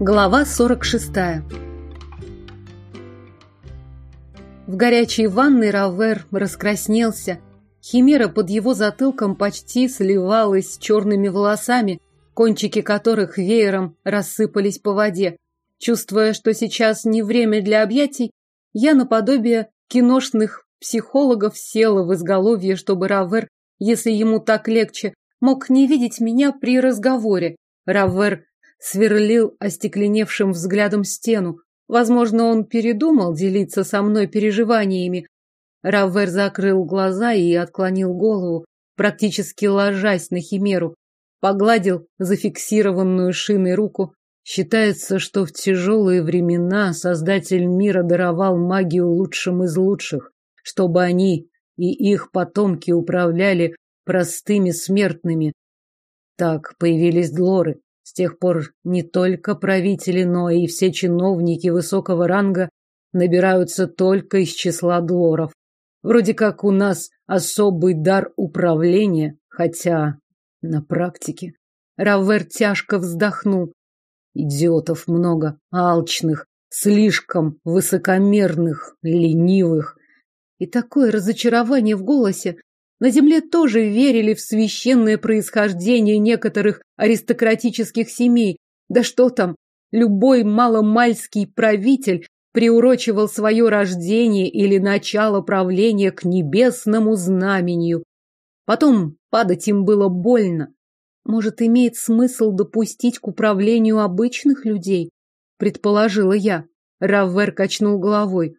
Глава 46. В горячей ванной Равер раскраснелся. Химера под его затылком почти сливалась с черными волосами, кончики которых веером рассыпались по воде. Чувствуя, что сейчас не время для объятий, я наподобие киношных психологов села в изголовье, чтобы Равер, если ему так легче, мог не видеть меня при разговоре. Равер сверлил остекленевшим взглядом стену. Возможно, он передумал делиться со мной переживаниями. Равер закрыл глаза и отклонил голову, практически ложась на химеру. Погладил зафиксированную шиной руку. Считается, что в тяжелые времена Создатель мира даровал магию лучшим из лучших, чтобы они и их потомки управляли простыми смертными. Так появились длоры. С тех пор не только правители, но и все чиновники высокого ранга набираются только из числа длоров. Вроде как у нас особый дар управления, хотя на практике. Равер тяжко вздохнул. Идиотов много, алчных, слишком высокомерных, ленивых. И такое разочарование в голосе, на земле тоже верили в священное происхождение некоторых аристократических семей. Да что там, любой маломальский правитель приурочивал свое рождение или начало правления к небесному знамению. Потом падать им было больно. Может, имеет смысл допустить к управлению обычных людей? Предположила я. Раввер качнул головой.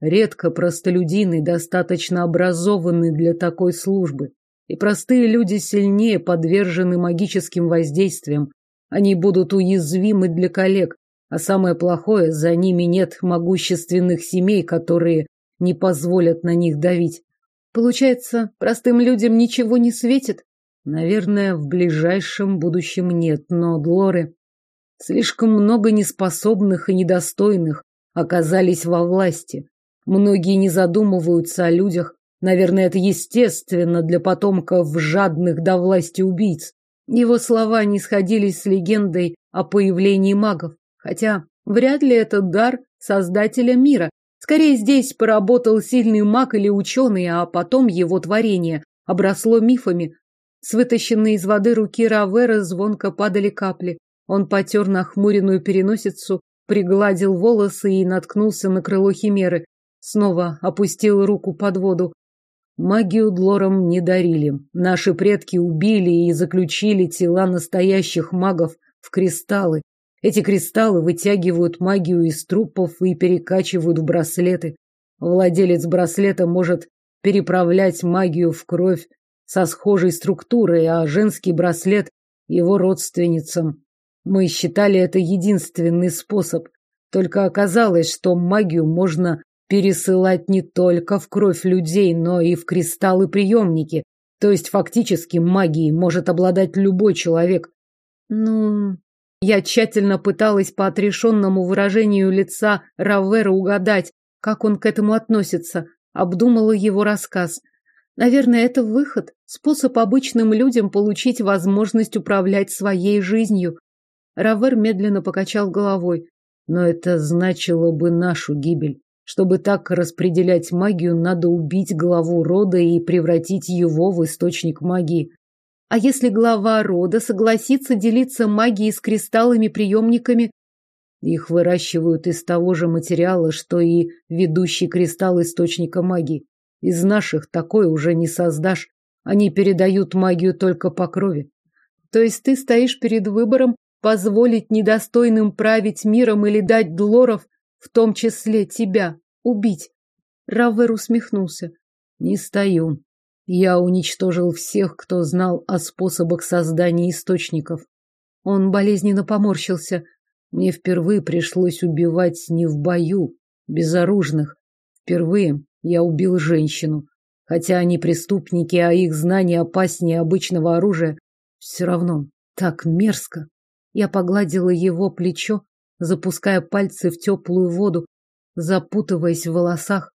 Редко простолюдины достаточно образованы для такой службы, и простые люди сильнее подвержены магическим воздействиям. Они будут уязвимы для коллег, а самое плохое, за ними нет могущественных семей, которые не позволят на них давить. Получается, простым людям ничего не светит? Наверное, в ближайшем будущем нет, но Длоры слишком много неспособных и недостойных оказались во власти. Многие не задумываются о людях. Наверное, это естественно для потомков жадных до власти убийц. Его слова не сходились с легендой о появлении магов. Хотя вряд ли это дар создателя мира. Скорее, здесь поработал сильный маг или ученый, а потом его творение обросло мифами. С вытащенной из воды руки Равера звонко падали капли. Он потер нахмуренную переносицу, пригладил волосы и наткнулся на крыло химеры. Снова опустил руку под воду. Магию Длорам не дарили. Наши предки убили и заключили тела настоящих магов в кристаллы. Эти кристаллы вытягивают магию из трупов и перекачивают в браслеты. Владелец браслета может переправлять магию в кровь со схожей структурой, а женский браслет его родственницам. Мы считали это единственный способ. Только оказалось, что магию можно пересылать не только в кровь людей, но и в кристаллы-приемники. То есть фактически магией может обладать любой человек. Ну, я тщательно пыталась по отрешенному выражению лица Равера угадать, как он к этому относится, обдумала его рассказ. Наверное, это выход, способ обычным людям получить возможность управлять своей жизнью. Равер медленно покачал головой. Но это значило бы нашу гибель. Чтобы так распределять магию, надо убить главу рода и превратить его в источник магии. А если глава рода согласится делиться магией с кристаллами-приемниками? Их выращивают из того же материала, что и ведущий кристалл источника магии. Из наших такой уже не создашь. Они передают магию только по крови. То есть ты стоишь перед выбором позволить недостойным править миром или дать Длоров в том числе тебя, убить. Равер усмехнулся. Не стою. Я уничтожил всех, кто знал о способах создания источников. Он болезненно поморщился. Мне впервые пришлось убивать не в бою, безоружных. Впервые я убил женщину. Хотя они преступники, а их знания опаснее обычного оружия, все равно так мерзко. Я погладила его плечо, запуская пальцы в теплую воду, запутываясь в волосах.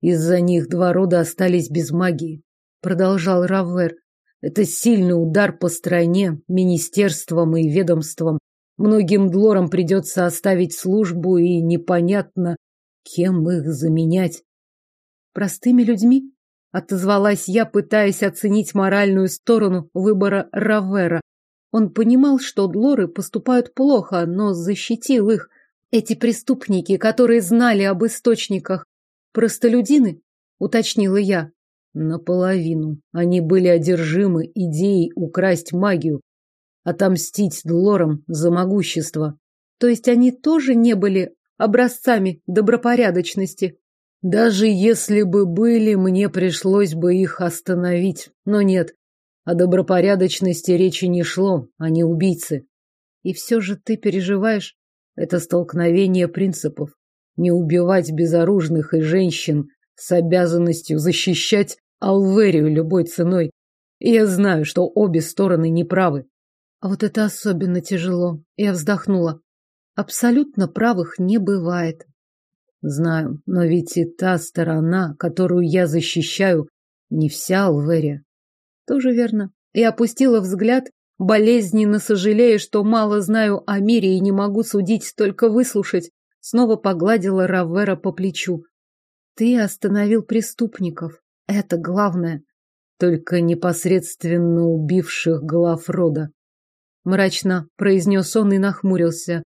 Из-за них два рода остались без магии, продолжал Равер. Это сильный удар по стране, министерствам и ведомствам. Многим длорам придется оставить службу, и непонятно, кем их заменять. Простыми людьми? Отозвалась я, пытаясь оценить моральную сторону выбора Равера. Он понимал, что длоры поступают плохо, но защитил их. Эти преступники, которые знали об источниках, простолюдины, уточнила я. Наполовину. Они были одержимы идеей украсть магию, отомстить длорам за могущество. То есть они тоже не были образцами добропорядочности? Даже если бы были, мне пришлось бы их остановить. Но нет, о добропорядочности речи не шло, они убийцы. И все же ты переживаешь? Это столкновение принципов. Не убивать безоружных и женщин с обязанностью защищать Алверию любой ценой. И я знаю, что обе стороны неправы. А вот это особенно тяжело. Я вздохнула. Абсолютно правых не бывает. Знаю, но ведь и та сторона, которую я защищаю, не вся Алверия. Тоже верно. И опустила взгляд, болезненно сожалея, что мало знаю о мире и не могу судить, только выслушать. Снова погладила Равера по плечу. Ты остановил преступников. Это главное. Только непосредственно убивших глав рода. Мрачно произнес он и нахмурился.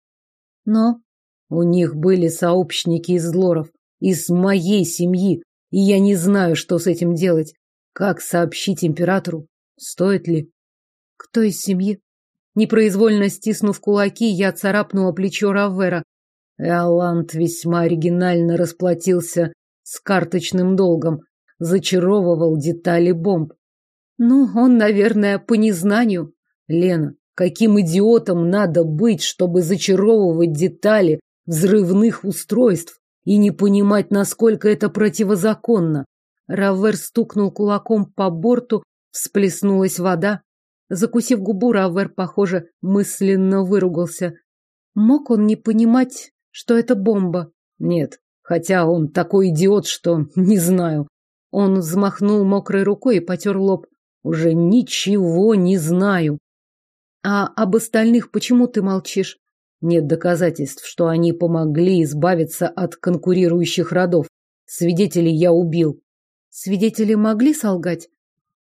Но у них были сообщники из лоров, из моей семьи, и я не знаю, что с этим делать. Как сообщить императору? Стоит ли? Кто из семьи? Непроизвольно стиснув кулаки, я царапнула плечо Равера. Эоланд весьма оригинально расплатился с карточным долгом, зачаровывал детали бомб. Ну, он, наверное, по незнанию. Лена, каким идиотом надо быть, чтобы зачаровывать детали взрывных устройств и не понимать, насколько это противозаконно? Равер стукнул кулаком по борту, всплеснулась вода. Закусив губу, Равер, похоже, мысленно выругался. Мог он не понимать, что это бомба? Нет, хотя он такой идиот, что не знаю. Он взмахнул мокрой рукой и потер лоб. Уже ничего не знаю. А об остальных почему ты молчишь? Нет доказательств, что они помогли избавиться от конкурирующих родов. Свидетелей я убил. Свидетели могли солгать?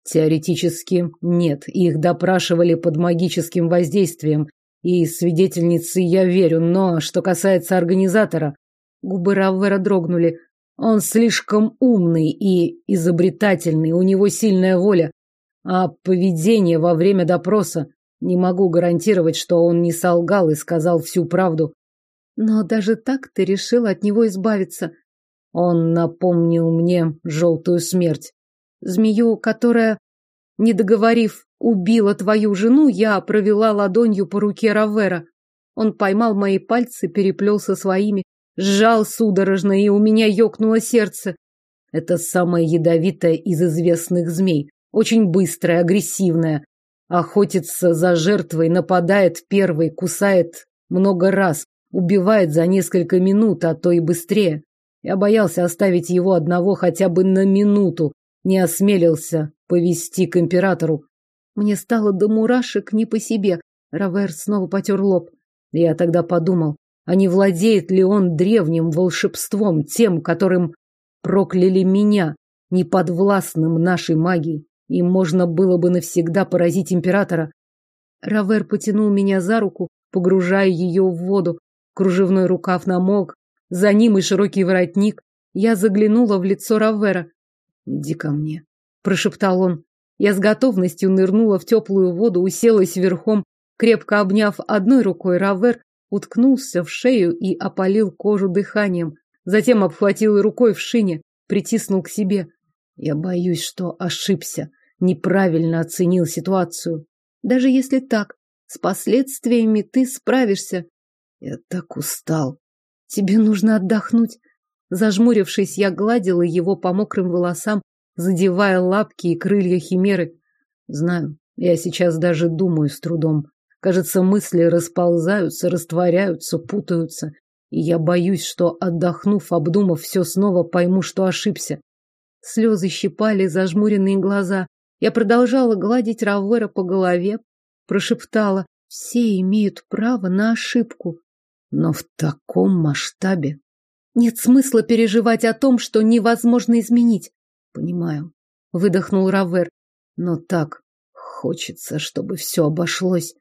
Теоретически нет. Их допрашивали под магическим воздействием. И свидетельнице я верю, но что касается организатора... Губы Раввера дрогнули. Он слишком умный и изобретательный, у него сильная воля. А поведение во время допроса... Не могу гарантировать, что он не солгал и сказал всю правду. Но даже так ты решил от него избавиться. Он напомнил мне желтую смерть. Змею, которая, не договорив, убила твою жену, я провела ладонью по руке Равера. Он поймал мои пальцы, переплел со своими, сжал судорожно, и у меня ёкнуло сердце. Это самая ядовитая из известных змей. Очень быстрая, агрессивная. Охотится за жертвой, нападает первой, кусает много раз, убивает за несколько минут, а то и быстрее. Я боялся оставить его одного хотя бы на минуту, не осмелился повести к императору. Мне стало до мурашек не по себе. Равер снова потер лоб. Я тогда подумал, а не владеет ли он древним волшебством, тем, которым прокляли меня, неподвластным нашей магии. Им можно было бы навсегда поразить императора. Равер потянул меня за руку, погружая ее в воду. Кружевной рукав намок, за ним и широкий воротник. Я заглянула в лицо Равера. «Иди ко мне», — прошептал он. Я с готовностью нырнула в теплую воду, уселась верхом, крепко обняв одной рукой Равер, уткнулся в шею и опалил кожу дыханием. Затем обхватил рукой в шине, притиснул к себе. Я боюсь, что ошибся, неправильно оценил ситуацию. Даже если так, с последствиями ты справишься. Я так устал. Тебе нужно отдохнуть. Зажмурившись, я гладила его по мокрым волосам, задевая лапки и крылья химеры. Знаю, я сейчас даже думаю с трудом. Кажется, мысли расползаются, растворяются, путаются. И я боюсь, что, отдохнув, обдумав все снова, пойму, что ошибся. Слезы щипали зажмуренные глаза. Я продолжала гладить Равера по голове, прошептала. Все имеют право на ошибку. Но в таком масштабе нет смысла переживать о том, что невозможно изменить. Понимаю, выдохнул Равер. Но так хочется, чтобы все обошлось.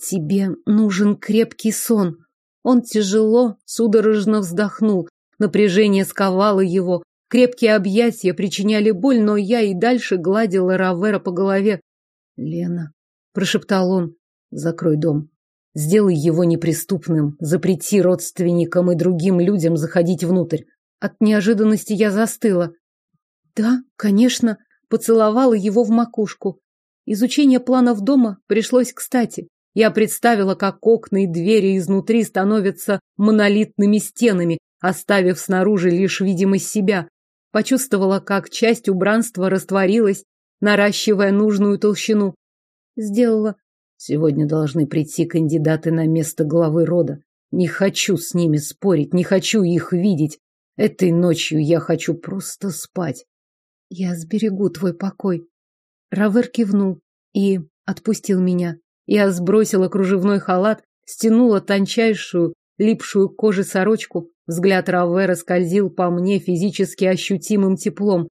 Тебе нужен крепкий сон. Он тяжело, судорожно вздохнул. Напряжение сковало его. Крепкие объятия причиняли боль, но я и дальше гладила Равера по голове. «Лена», — прошептал он, — «закрой дом. Сделай его неприступным. Запрети родственникам и другим людям заходить внутрь». От неожиданности я застыла. «Да, конечно», — поцеловала его в макушку. Изучение планов дома пришлось кстати. Я представила, как окна и двери изнутри становятся монолитными стенами, оставив снаружи лишь видимость себя. Почувствовала, как часть убранства растворилась, наращивая нужную толщину. Сделала. Сегодня должны прийти кандидаты на место главы рода. Не хочу с ними спорить, не хочу их видеть. Этой ночью я хочу просто спать. Я сберегу твой покой. Равер кивнул и отпустил меня. Я сбросила кружевной халат, стянула тончайшую, липшую к сорочку. Взгляд Равера скользил по мне физически ощутимым теплом.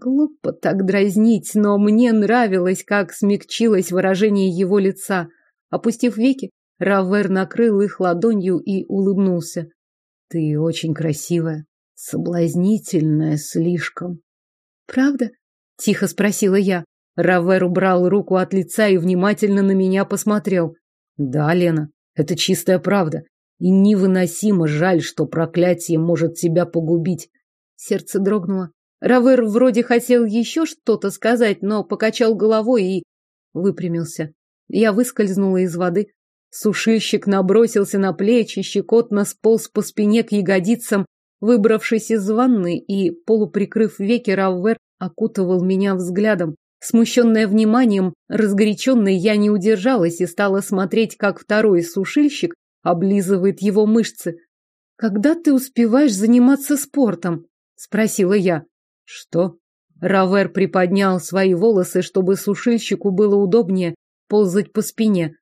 Глупо так дразнить, но мне нравилось, как смягчилось выражение его лица. Опустив веки, Равер накрыл их ладонью и улыбнулся. Ты очень красивая, соблазнительная слишком. Правда? Тихо спросила я. Равер убрал руку от лица и внимательно на меня посмотрел. Да, Лена, это чистая правда. И невыносимо жаль, что проклятие может тебя погубить. Сердце дрогнуло. Равер вроде хотел еще что-то сказать, но покачал головой и выпрямился. Я выскользнула из воды. Сушильщик набросился на плечи, щекотно сполз по спине к ягодицам. Выбравшись из ванны и полуприкрыв веки, Равер окутывал меня взглядом. Смущенная вниманием, разгоряченной, я не удержалась и стала смотреть, как второй сушильщик облизывает его мышцы. «Когда ты успеваешь заниматься спортом?» – спросила я. «Что?» Равер приподнял свои волосы, чтобы сушильщику было удобнее ползать по спине.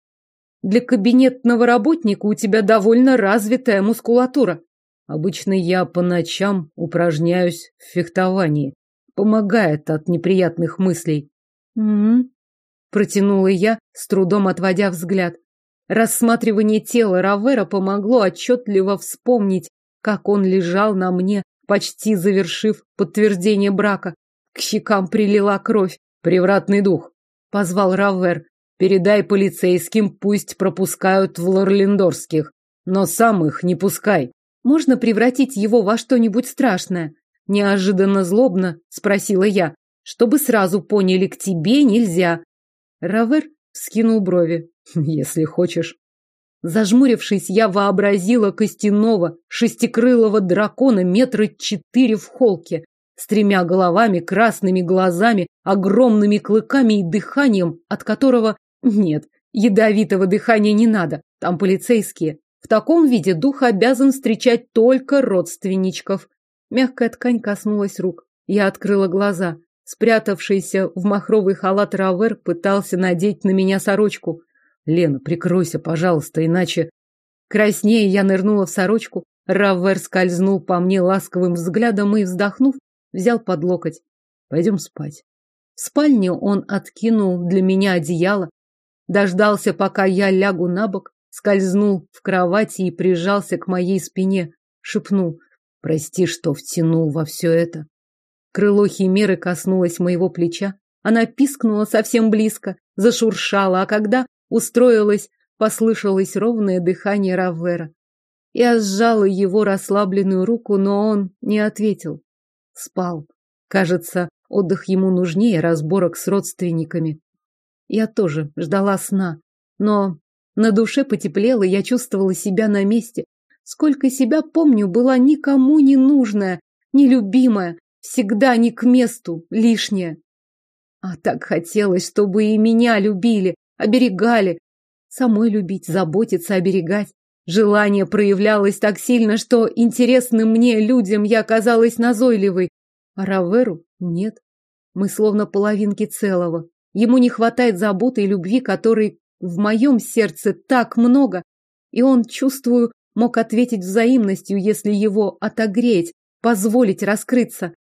«Для кабинетного работника у тебя довольно развитая мускулатура». «Обычно я по ночам упражняюсь в фехтовании», помогает от неприятных мыслей. Угу. Протянула я, с трудом отводя взгляд. Рассматривание тела Равера помогло отчетливо вспомнить, как он лежал на мне, почти завершив подтверждение брака. К щекам прилила кровь. «Превратный дух», — позвал Равер. «Передай полицейским, пусть пропускают в Лорлендорских, но сам их не пускай». «Можно превратить его во что-нибудь страшное?» Неожиданно злобно спросила я, чтобы сразу поняли, к тебе нельзя. Равер скинул брови. Если хочешь. Зажмурившись, я вообразила костяного, шестикрылого дракона метра четыре в холке, с тремя головами, красными глазами, огромными клыками и дыханием, от которого... Нет, ядовитого дыхания не надо, там полицейские. В таком виде дух обязан встречать только родственничков. Мягкая ткань коснулась рук. Я открыла глаза. Спрятавшийся в махровый халат Равер пытался надеть на меня сорочку. «Лена, прикройся, пожалуйста, иначе...» Краснее я нырнула в сорочку. Равер скользнул по мне ласковым взглядом и, вздохнув, взял под локоть. «Пойдем спать». В спальне он откинул для меня одеяло, дождался, пока я лягу на бок, скользнул в кровати и прижался к моей спине, шепнул Прости, что втянул во все это. Крыло химеры коснулось моего плеча. Она пискнула совсем близко, зашуршала, а когда устроилась, послышалось ровное дыхание Раввера. Я сжала его расслабленную руку, но он не ответил. Спал. Кажется, отдых ему нужнее разборок с родственниками. Я тоже ждала сна, но на душе потеплело, я чувствовала себя на месте, Сколько себя помню, была никому не нужная, нелюбимая, всегда не к месту, лишняя. А так хотелось, чтобы и меня любили, оберегали. Самой любить, заботиться, оберегать. Желание проявлялось так сильно, что интересным мне людям я казалась назойливой. А Раверу нет. Мы словно половинки целого. Ему не хватает заботы и любви, которой в моем сердце так много, и он, чувствую, мог ответить взаимностью, если его отогреть, позволить раскрыться.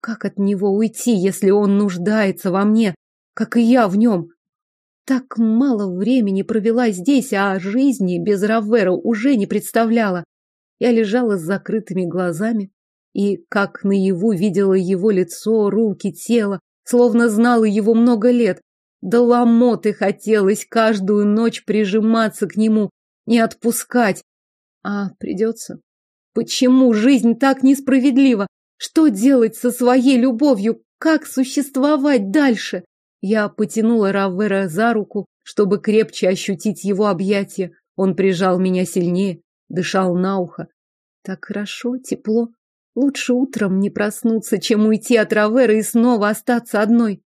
Как от него уйти, если он нуждается во мне, как и я в нем? Так мало времени провела здесь, а жизни без Равера уже не представляла. Я лежала с закрытыми глазами и, как наяву, видела его лицо, руки, тело, словно знала его много лет. До ломоты хотелось каждую ночь прижиматься к нему, не отпускать. А придется. Почему жизнь так несправедлива? Что делать со своей любовью? Как существовать дальше? Я потянула Равера за руку, чтобы крепче ощутить его объятия. Он прижал меня сильнее, дышал на ухо. Так хорошо, тепло. Лучше утром не проснуться, чем уйти от Равера и снова остаться одной.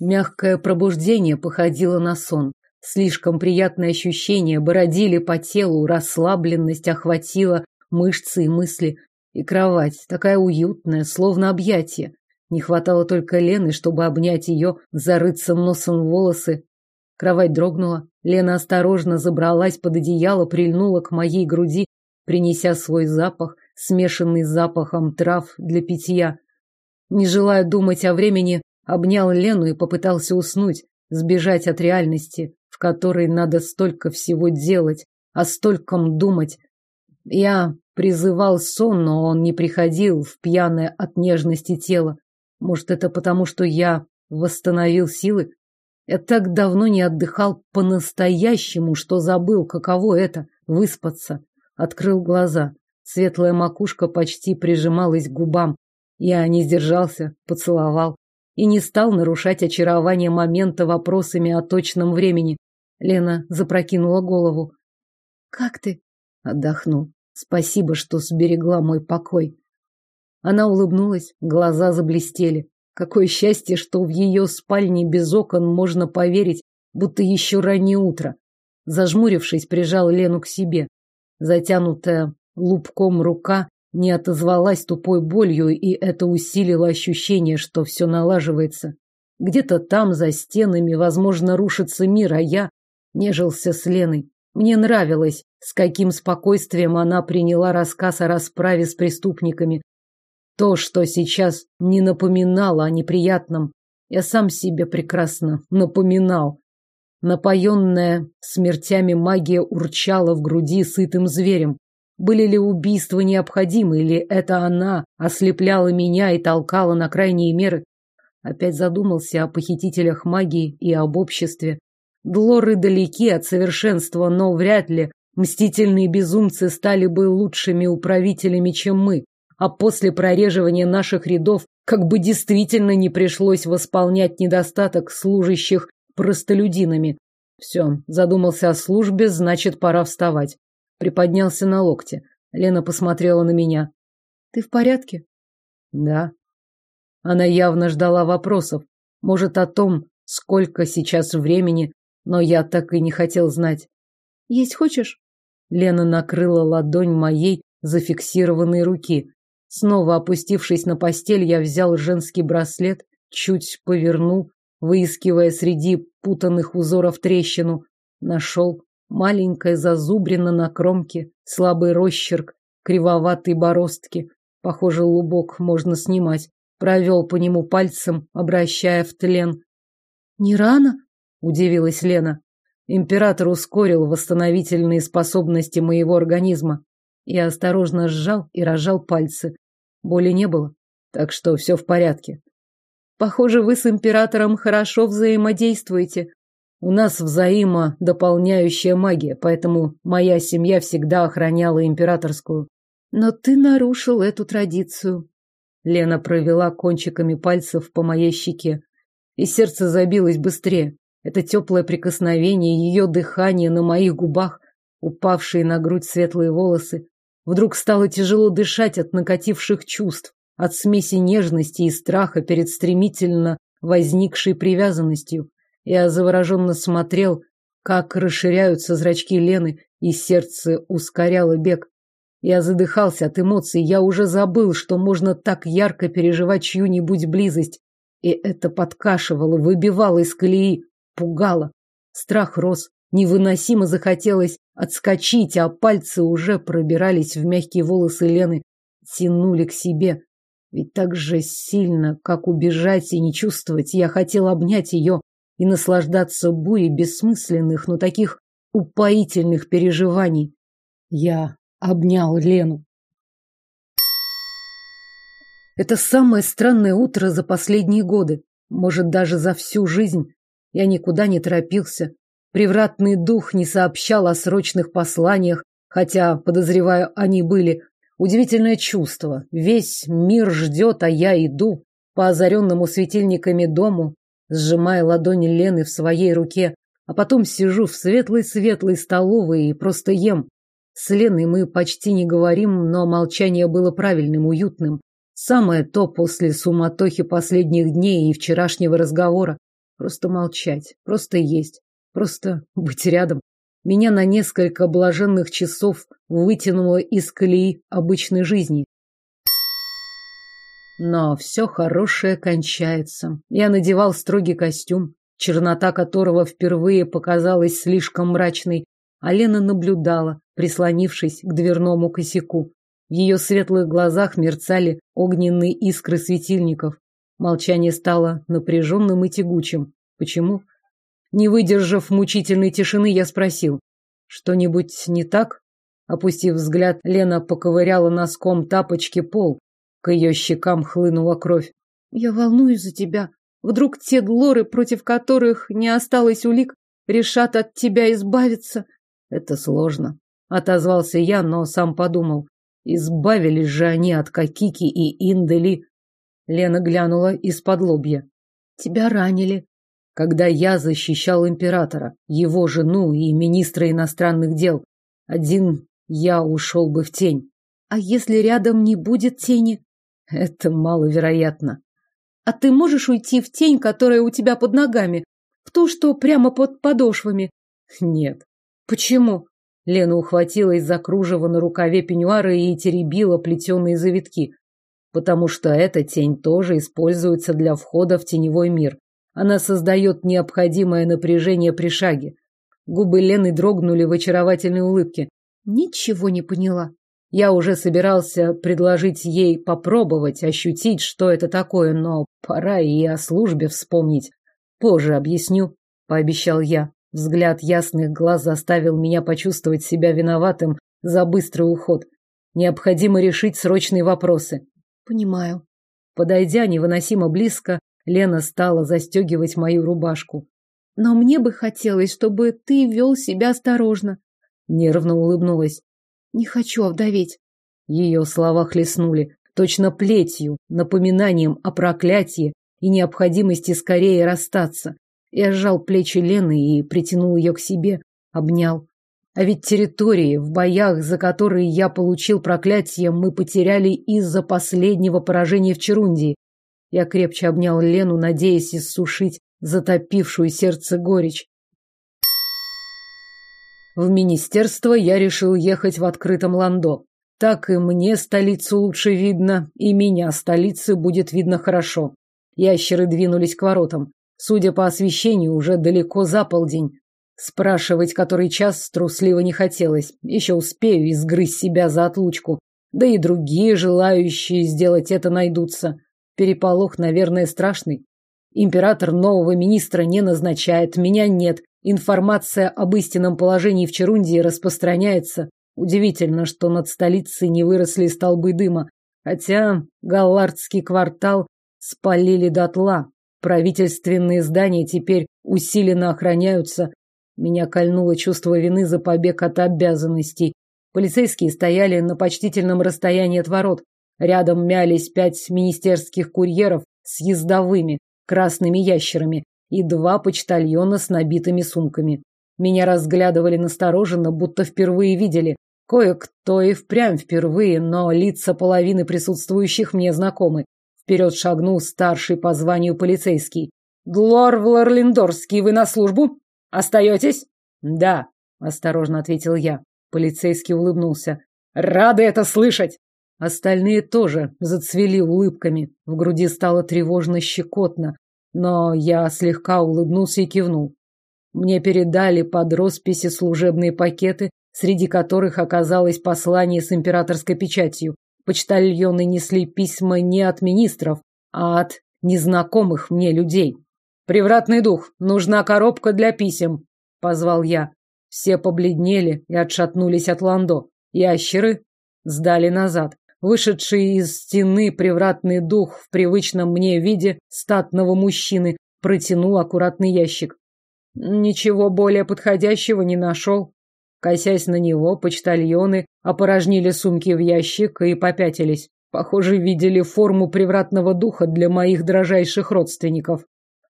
Мягкое пробуждение походило на сон. Слишком приятные ощущения бородили по телу, расслабленность охватила мышцы и мысли. И кровать, такая уютная, словно объятие. Не хватало только Лены, чтобы обнять ее, зарыться носом в волосы. Кровать дрогнула. Лена осторожно забралась под одеяло, прильнула к моей груди, принеся свой запах, смешанный с запахом трав для питья. Не желая думать о времени, обнял Лену и попытался уснуть, сбежать от реальности, в которой надо столько всего делать, о стольком думать. Я призывал сон, но он не приходил в пьяное от нежности тело. Может, это потому, что я восстановил силы? Я так давно не отдыхал по-настоящему, что забыл, каково это — выспаться. Открыл глаза. Светлая макушка почти прижималась к губам. Я не сдержался, поцеловал. И не стал нарушать очарование момента вопросами о точном времени. Лена запрокинула голову. «Как ты?» Отдохнул. Спасибо, что сберегла мой покой. Она улыбнулась, глаза заблестели. Какое счастье, что в ее спальне без окон можно поверить, будто еще раннее утро. Зажмурившись, прижал Лену к себе. Затянутая лупком рука не отозвалась тупой болью, и это усилило ощущение, что все налаживается. Где-то там, за стенами, возможно, рушится мир, а я нежился с Леной. Мне нравилось, с каким спокойствием она приняла рассказ о расправе с преступниками, то, что сейчас не напоминало о неприятном, я сам себе прекрасно напоминал. Напоенная смертями магия урчала в груди сытым зверем. Были ли убийства необходимы, или это она ослепляла меня и толкала на крайние меры? Опять задумался о похитителях магии и об обществе. Длоры далеки от совершенства, но вряд ли мстительные безумцы стали бы лучшими управителями, чем мы а после прореживания наших рядов как бы действительно не пришлось восполнять недостаток служащих простолюдинами. Все, задумался о службе, значит, пора вставать. Приподнялся на локте. Лена посмотрела на меня. Ты в порядке? Да. Она явно ждала вопросов. Может, о том, сколько сейчас времени, но я так и не хотел знать. Есть хочешь? Лена накрыла ладонь моей зафиксированной руки. Снова опустившись на постель, я взял женский браслет, чуть повернул, выискивая среди путанных узоров трещину. Нашел. Маленькая зазубрина на кромке, слабый росчерк, кривоватые бороздки. Похоже, лубок можно снимать. Провел по нему пальцем, обращая в тлен. «Не рано?» – удивилась Лена. Император ускорил восстановительные способности моего организма. Я осторожно сжал и разжал пальцы. Боли не было, так что все в порядке. Похоже, вы с императором хорошо взаимодействуете. У нас взаимодополняющая магия, поэтому моя семья всегда охраняла императорскую. Но ты нарушил эту традицию. Лена провела кончиками пальцев по моей щеке, и сердце забилось быстрее. Это теплое прикосновение, ее дыхание на моих губах, упавшие на грудь светлые волосы, Вдруг стало тяжело дышать от накативших чувств, от смеси нежности и страха перед стремительно возникшей привязанностью. Я завороженно смотрел, как расширяются зрачки Лены, и сердце ускоряло бег. Я задыхался от эмоций, я уже забыл, что можно так ярко переживать чью-нибудь близость. И это подкашивало, выбивало из колеи, пугало. Страх рос, невыносимо захотелось отскочить, а пальцы уже пробирались в мягкие волосы Лены, тянули к себе. Ведь так же сильно, как убежать и не чувствовать, я хотел обнять ее и наслаждаться бурей бессмысленных, но таких упоительных переживаний. Я обнял Лену. Это самое странное утро за последние годы, может, даже за всю жизнь. Я никуда не торопился. Привратный дух не сообщал о срочных посланиях, хотя, подозреваю, они были. Удивительное чувство. Весь мир ждет, а я иду по озаренному светильниками дому, сжимая ладони Лены в своей руке, а потом сижу в светлой-светлой столовой и просто ем. С Леной мы почти не говорим, но молчание было правильным, уютным. Самое то после суматохи последних дней и вчерашнего разговора. Просто молчать, просто есть, просто быть рядом. Меня на несколько блаженных часов вытянуло из колеи обычной жизни. Но все хорошее кончается. Я надевал строгий костюм, чернота которого впервые показалась слишком мрачной, а Лена наблюдала, прислонившись к дверному косяку. В ее светлых глазах мерцали огненные искры светильников. Молчание стало напряженным и тягучим. Почему? Не выдержав мучительной тишины, я спросил. Что-нибудь не так? Опустив взгляд, Лена поковыряла носком тапочки пол. К ее щекам хлынула кровь. Я волнуюсь за тебя. Вдруг те глоры, против которых не осталось улик, решат от тебя избавиться? Это сложно. Отозвался я, но сам подумал. Избавились же они от Кокики и Индели. Лена глянула из-под лобья. Тебя ранили. Когда я защищал императора, его жену и министра иностранных дел. Один я ушел бы в тень. А если рядом не будет тени? Это маловероятно. А ты можешь уйти в тень, которая у тебя под ногами? В ту, что прямо под подошвами? Нет. Почему? Лена ухватилась за кружево на рукаве пеньюара и теребила плетеные завитки. Потому что эта тень тоже используется для входа в теневой мир. Она создает необходимое напряжение при шаге. Губы Лены дрогнули в очаровательной улыбке. Ничего не поняла. Я уже собирался предложить ей попробовать ощутить, что это такое, но пора и о службе вспомнить. Позже объясню, пообещал я. Взгляд ясных глаз заставил меня почувствовать себя виноватым за быстрый уход. Необходимо решить срочные вопросы. Понимаю. Подойдя невыносимо близко, Лена стала застегивать мою рубашку. Но мне бы хотелось, чтобы ты вел себя осторожно. Нервно улыбнулась. Не хочу овдоветь. Ее слова хлестнули, точно плетью, напоминанием о проклятии и необходимости скорее расстаться. Я сжал плечи Лены и притянул ее к себе, обнял. А ведь территории, в боях, за которые я получил проклятие, мы потеряли из-за последнего поражения в Черундии. Я крепче обнял Лену, надеясь иссушить затопившую сердце горечь. В министерство я решил ехать в открытом ландо. Так и мне столицу лучше видно, и меня столицы будет видно хорошо. Ящеры двинулись к воротам. Судя по освещению, уже далеко за полдень. Спрашивать, который час, трусливо не хотелось. Еще успею изгрызть себя за отлучку. Да и другие желающие сделать это найдутся. Переполох, наверное, страшный. Император нового министра не назначает, меня нет, Информация об истинном положении в Черундии распространяется. Удивительно, что над столицей не выросли столбы дыма, хотя Галлардский квартал спалили дотла. Правительственные здания теперь усиленно охраняются. Меня кольнуло чувство вины за побег от обязанностей. Полицейские стояли на почтительном расстоянии от ворот. Рядом мялись пять министерских курьеров с ездовыми красными ящерами и два почтальона с набитыми сумками. Меня разглядывали настороженно, будто впервые видели. Кое-кто и впрямь впервые, но лица половины присутствующих мне знакомы. Вперед шагнул старший по званию полицейский. «Глор Вларлиндорский, вы на службу? Остаетесь?» «Да», — осторожно ответил я. Полицейский улыбнулся. «Рады это слышать!» Остальные тоже зацвели улыбками. В груди стало тревожно щекотно, но я слегка улыбнулся и кивнул. Мне передали под росписи служебные пакеты, среди которых оказалось послание с императорской печатью. Почтальоны несли письма не от министров, а от незнакомых мне людей. «Превратный дух, нужна коробка для писем», — позвал я. Все побледнели и отшатнулись от Ландо. Ящеры сдали назад. Вышедший из стены превратный дух в привычном мне виде статного мужчины протянул аккуратный ящик. Ничего более подходящего не нашел. Косясь на него, почтальоны опорожнили сумки в ящик и попятились. Похоже, видели форму превратного духа для моих дрожайших родственников.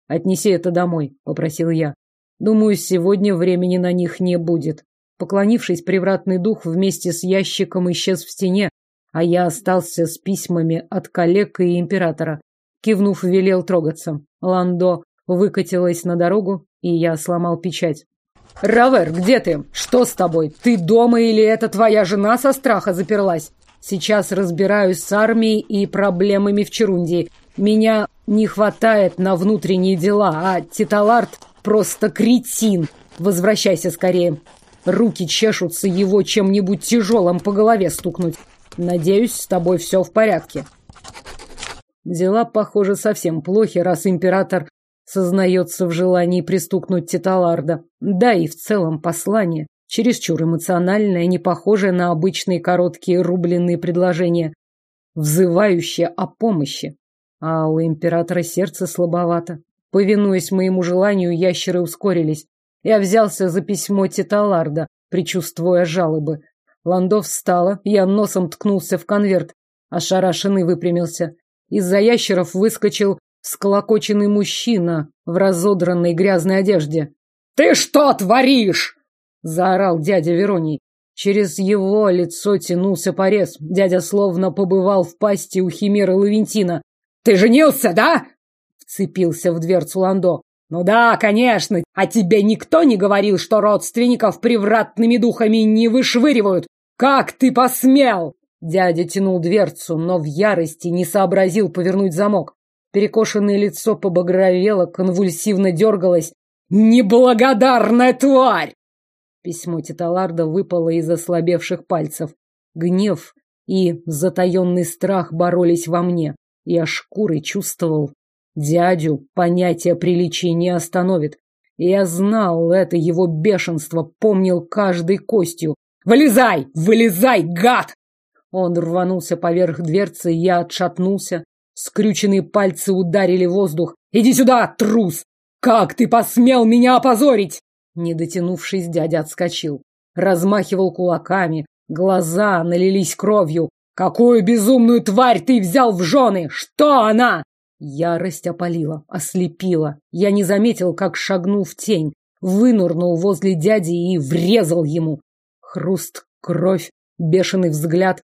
«Отнеси это домой», — попросил я. «Думаю, сегодня времени на них не будет». Поклонившись, превратный дух вместе с ящиком исчез в стене, а я остался с письмами от коллег и императора. Кивнув, велел трогаться. Ландо выкатилась на дорогу, и я сломал печать. «Равер, где ты? Что с тобой? Ты дома или это твоя жена со страха заперлась? Сейчас разбираюсь с армией и проблемами в Черундии. Меня не хватает на внутренние дела, а Титалард просто кретин. Возвращайся скорее. Руки чешутся его чем-нибудь тяжелым по голове стукнуть. Надеюсь, с тобой все в порядке». Дела, похоже, совсем плохи, раз император сознается в желании пристукнуть Титаларда. Да и в целом послание чересчур эмоциональное, не похожее на обычные короткие рубленные предложения, взывающее о помощи. А у императора сердце слабовато. Повинуясь моему желанию, ящеры ускорились. Я взялся за письмо Титаларда, предчувствуя жалобы. Ландов встала, я носом ткнулся в конверт. Ошарашенный выпрямился. Из-за ящеров выскочил Сколокоченный мужчина в разодранной грязной одежде. «Ты что творишь?» — заорал дядя Вероний. Через его лицо тянулся порез. Дядя словно побывал в пасти у химеры Лавентина. «Ты женился, да?» — вцепился в дверцу Ландо. «Ну да, конечно. А тебе никто не говорил, что родственников привратными духами не вышвыривают? Как ты посмел?» Дядя тянул дверцу, но в ярости не сообразил повернуть замок. Перекошенное лицо побагровело, конвульсивно дергалось. «Неблагодарная тварь!» Письмо Титаларда выпало из ослабевших пальцев. Гнев и затаенный страх боролись во мне. Я шкурой чувствовал. Дядю понятие приличия не остановит. Я знал это его бешенство, помнил каждой костью. «Вылезай! Вылезай, гад!» Он рванулся поверх дверцы, я отшатнулся, Скрюченные пальцы ударили воздух. «Иди сюда, трус! Как ты посмел меня опозорить?» Не дотянувшись, дядя отскочил. Размахивал кулаками. Глаза налились кровью. «Какую безумную тварь ты взял в жены? Что она?» Ярость опалила, ослепила. Я не заметил, как шагнул в тень, вынурнул возле дяди и врезал ему. Хруст, кровь, бешеный взгляд.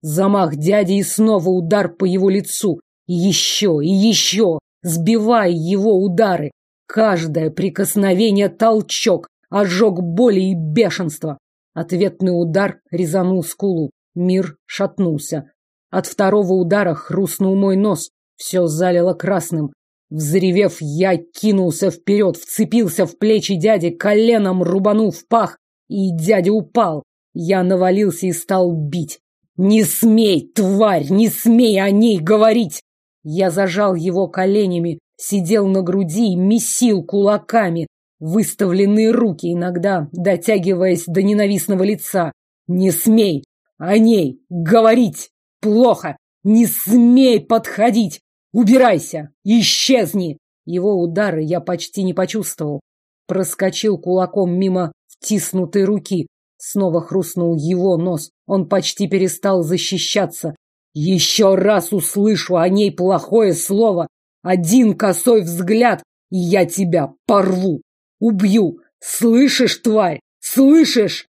Замах дяди и снова удар по его лицу. Еще, и еще, сбивая его удары. Каждое прикосновение толчок, ожог боли и бешенства. Ответный удар резанул скулу. Мир шатнулся. От второго удара хрустнул мой нос. Все залило красным. Взревев, я кинулся вперед, вцепился в плечи дяди, коленом рубанув в пах, и дядя упал. Я навалился и стал бить. «Не смей, тварь, не смей о ней говорить! Я зажал его коленями, сидел на груди и месил кулаками, выставленные руки иногда, дотягиваясь до ненавистного лица. «Не смей о ней говорить! Плохо! Не смей подходить! Убирайся! Исчезни!» Его удары я почти не почувствовал. Проскочил кулаком мимо втиснутой руки. Снова хрустнул его нос. Он почти перестал защищаться. Еще раз услышу о ней плохое слово, один косой взгляд, и я тебя порву, убью. Слышишь, тварь? Слышишь?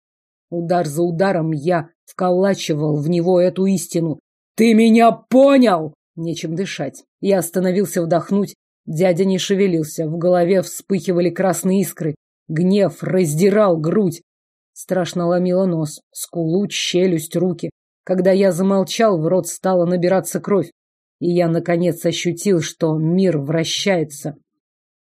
Удар за ударом я вколачивал в него эту истину. Ты меня понял? Нечем дышать. Я остановился вдохнуть. Дядя не шевелился. В голове вспыхивали красные искры. Гнев раздирал грудь. Страшно ломило нос, скулу, челюсть, руки. Когда я замолчал, в рот стала набираться кровь, и я, наконец, ощутил, что мир вращается.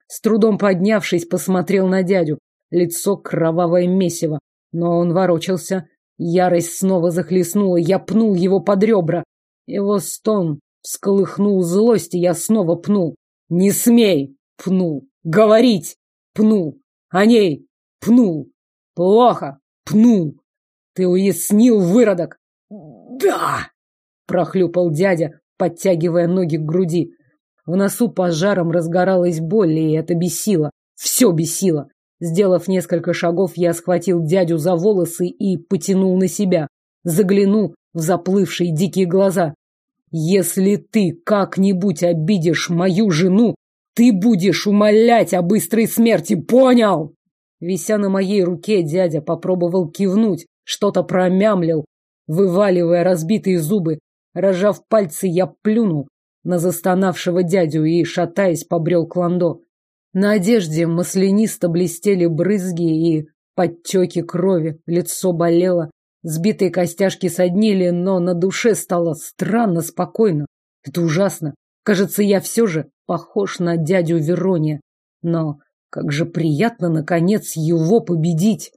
С трудом поднявшись, посмотрел на дядю. Лицо кровавое месиво, но он ворочался. Ярость снова захлестнула, я пнул его под ребра. Его стон всколыхнул злость, и я снова пнул. «Не смей!» — пнул. «Говорить!» — пнул. «О ней!» — пнул. «Плохо!» — пнул. «Ты уяснил, выродок?» «Да!» — прохлюпал дядя, подтягивая ноги к груди. В носу пожаром разгоралась боль, и это бесило. Все бесило. Сделав несколько шагов, я схватил дядю за волосы и потянул на себя. Заглянул в заплывшие дикие глаза. «Если ты как-нибудь обидишь мою жену, ты будешь умолять о быстрой смерти, понял?» Вися на моей руке, дядя попробовал кивнуть, что-то промямлил, вываливая разбитые зубы. Рожав пальцы, я плюнул на застонавшего дядю и, шатаясь, побрел к Ландо. На одежде маслянисто блестели брызги и подтеки крови, лицо болело, сбитые костяшки соднили, но на душе стало странно спокойно. Это ужасно. Кажется, я все же похож на дядю Верония. Но как же приятно, наконец, его победить!